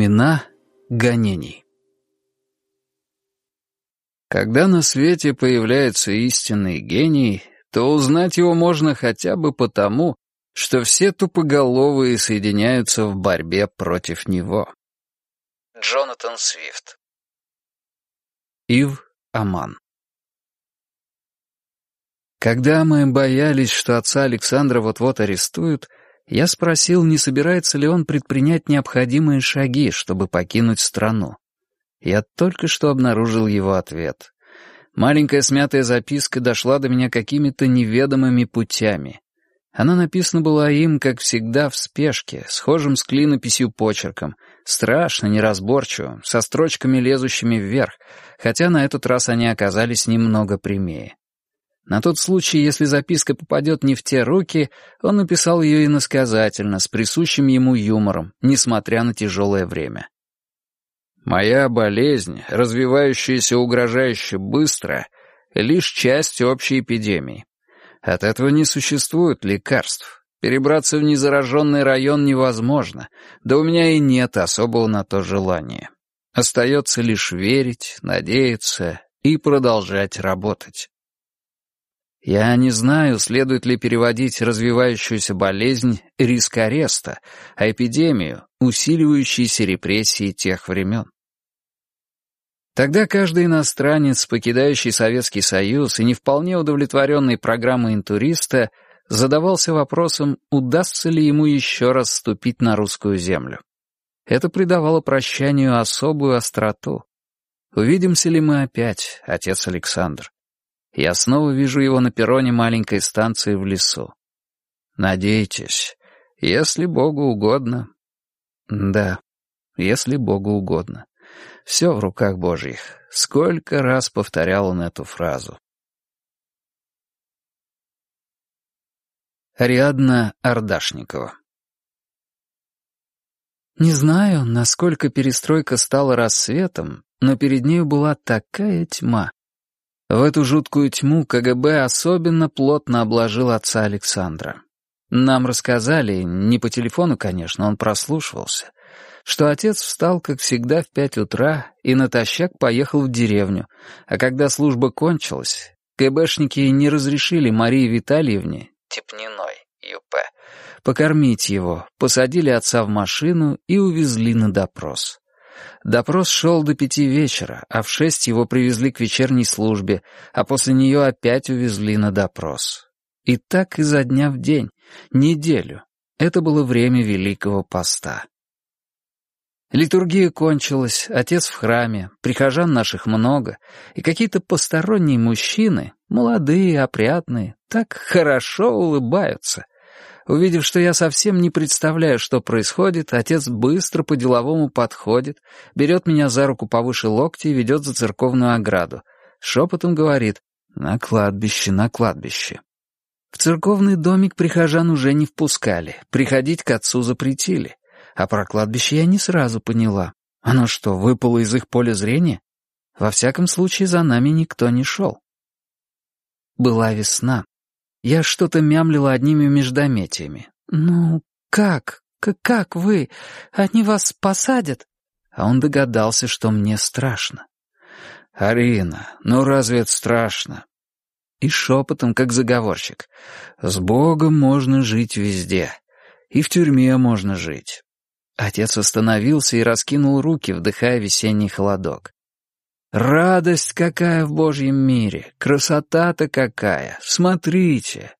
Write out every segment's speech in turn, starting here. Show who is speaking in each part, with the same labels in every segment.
Speaker 1: Времена гонений. Когда на свете появляется истинный гений, то узнать его можно хотя бы потому, что все тупоголовые соединяются в борьбе против него. Джонатан Свифт Ив Аман Когда мы боялись, что отца Александра вот-вот арестуют, я спросил, не собирается ли он предпринять необходимые шаги, чтобы покинуть страну. Я только что обнаружил его ответ. Маленькая смятая записка дошла до меня какими-то неведомыми путями. Она написана была им, как всегда, в спешке, схожим с клинописью почерком, страшно неразборчивым, со строчками, лезущими вверх, хотя на этот раз они оказались немного прямее. На тот случай, если записка попадет не в те руки, он написал ее иносказательно, с присущим ему юмором, несмотря на тяжелое время. «Моя болезнь, развивающаяся угрожающе быстро, лишь часть общей эпидемии. От этого не существует лекарств. Перебраться в незараженный район невозможно, да у меня и нет особого на то желания. Остается лишь верить, надеяться и продолжать работать. Я не знаю, следует ли переводить развивающуюся болезнь риск ареста, а эпидемию — усиливающиеся репрессии тех времен. Тогда каждый иностранец, покидающий Советский Союз и не вполне удовлетворенный программой интуриста, задавался вопросом, удастся ли ему еще раз ступить на русскую землю. Это придавало прощанию особую остроту. Увидимся ли мы опять, отец Александр? Я снова вижу его на перроне маленькой станции в лесу. Надейтесь, если Богу угодно. Да, если Богу угодно. Все в руках Божьих. Сколько раз повторял он эту фразу. Ариадна Ардашникова Не знаю, насколько перестройка стала рассветом, но перед нею была такая тьма, в эту жуткую тьму КГБ особенно плотно обложил отца Александра. Нам рассказали, не по телефону, конечно, он прослушивался, что отец встал, как всегда, в пять утра и натощак поехал в деревню, а когда служба кончилась, КГБшники не разрешили Марии Витальевне, Тепниной, ЮП, покормить его, посадили отца в машину и увезли на допрос. Допрос шел до пяти вечера, а в шесть его привезли к вечерней службе, а после нее опять увезли на допрос. И так изо дня в день, неделю. Это было время Великого Поста. Литургия кончилась, отец в храме, прихожан наших много, и какие-то посторонние мужчины, молодые, опрятные, так хорошо улыбаются. Увидев, что я совсем не представляю, что происходит, отец быстро по-деловому подходит, берет меня за руку повыше локти и ведет за церковную ограду. Шепотом говорит «На кладбище, на кладбище». В церковный домик прихожан уже не впускали, приходить к отцу запретили. А про кладбище я не сразу поняла. Оно что, выпало из их поля зрения? Во всяком случае, за нами никто не шел. Была весна. Я что-то мямлила одними междометиями. «Ну, как? К как вы? Они вас посадят?» А он догадался, что мне страшно. «Арина, ну разве это страшно?» И шепотом, как заговорщик. «С Богом можно жить везде. И в тюрьме можно жить». Отец остановился и раскинул руки, вдыхая весенний холодок. Радость какая в Божьем мире, красота-то какая, смотрите.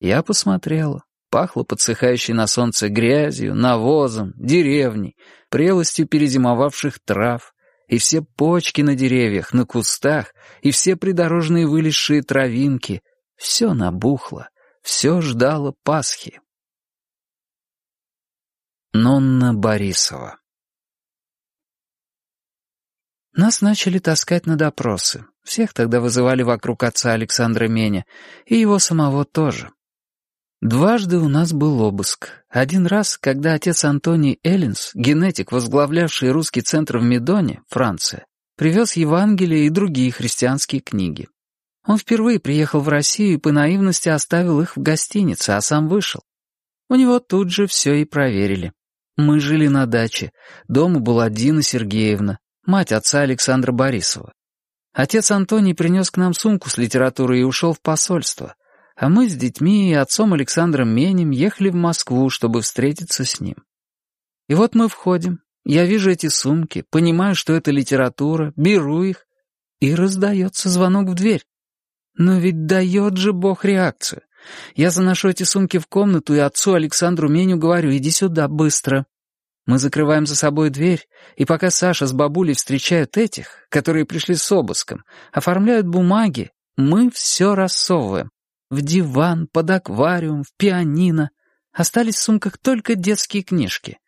Speaker 1: Я посмотрела. Пахло подсыхающей на солнце грязью, навозом, деревней, прелостью перезимовавших трав, и все почки на деревьях, на кустах, и все придорожные вылезшие травинки. Все набухло, все ждало Пасхи. Нонна Борисова нас начали таскать на допросы. Всех тогда вызывали вокруг отца Александра Меня, и его самого тоже. Дважды у нас был обыск. Один раз, когда отец Антоний Эллинс, генетик, возглавлявший русский центр в Медоне, Франция, привез Евангелие и другие христианские книги. Он впервые приехал в Россию и по наивности оставил их в гостинице, а сам вышел. У него тут же все и проверили. Мы жили на даче. Дома была Дина Сергеевна, мать отца Александра Борисова. Отец Антоний принес к нам сумку с литературой и ушел в посольство, а мы с детьми и отцом Александром Менем ехали в Москву, чтобы встретиться с ним. И вот мы входим, я вижу эти сумки, понимаю, что это литература, беру их, и раздается звонок в дверь. Но ведь дает же Бог реакцию. Я заношу эти сумки в комнату и отцу Александру Меню говорю, иди сюда, быстро. Мы закрываем за собой дверь, и пока Саша с бабулей встречают этих, которые пришли с обыском, оформляют бумаги, мы все рассовываем. В диван, под аквариум, в пианино. Остались в сумках только детские книжки.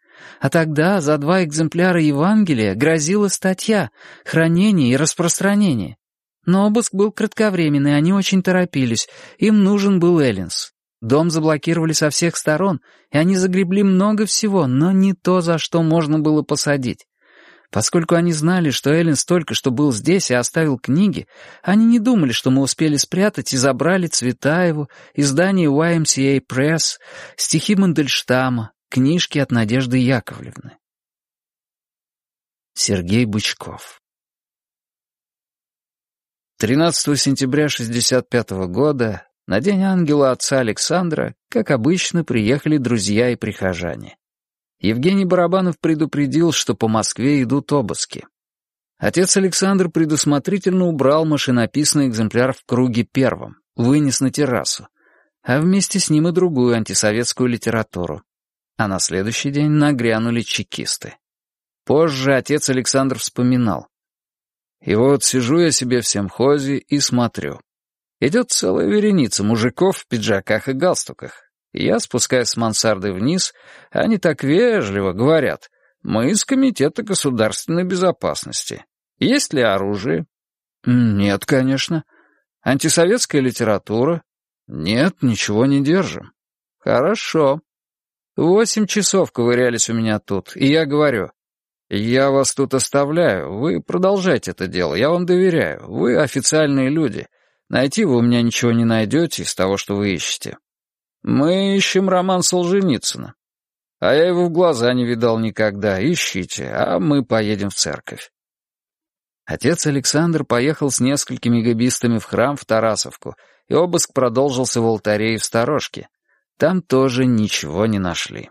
Speaker 1: А тогда за два экземпляра Евангелия грозила статья «Хранение и распространение». Но обыск был кратковременный, они очень торопились. Им нужен был Эллинс. Дом заблокировали со всех сторон, и они загребли много всего, но не то, за что можно было посадить. Поскольку они знали, что Эллинс только что был здесь и оставил книги, они не думали, что мы успели спрятать и забрали Цветаеву, издание YMCA Press, стихи Мандельштама, книжки от Надежды Яковлевны. Сергей Бычков 13 сентября 65 года, на День ангела отца Александра, как обычно, приехали друзья и прихожане. Евгений Барабанов предупредил, что по Москве идут обыски. Отец Александр предусмотрительно убрал машинописный экземпляр в круге первом, вынес на террасу, а вместе с ним и другую антисоветскую литературу. А на следующий день нагрянули чекисты. Позже отец Александр вспоминал. И вот сижу я себе в семхозе и смотрю. Идет целая вереница мужиков в пиджаках и галстуках. Я спускаюсь с мансарды вниз, они так вежливо говорят. Мы из Комитета государственной безопасности. Есть ли оружие? Нет, конечно. Антисоветская литература? Нет, ничего не держим. Хорошо. Восемь часов ковырялись у меня тут, и я говорю, «Я вас тут оставляю, вы продолжайте это дело, я вам доверяю, вы официальные люди, найти вы у меня ничего не найдете из того, что вы ищете. Мы ищем роман Солженицына, а я его в глаза не видал никогда, ищите, а мы поедем в церковь». Отец Александр поехал с несколькими габистами в храм в Тарасовку, и обыск продолжился в алтаре и в сторожке. Там тоже ничего не нашли.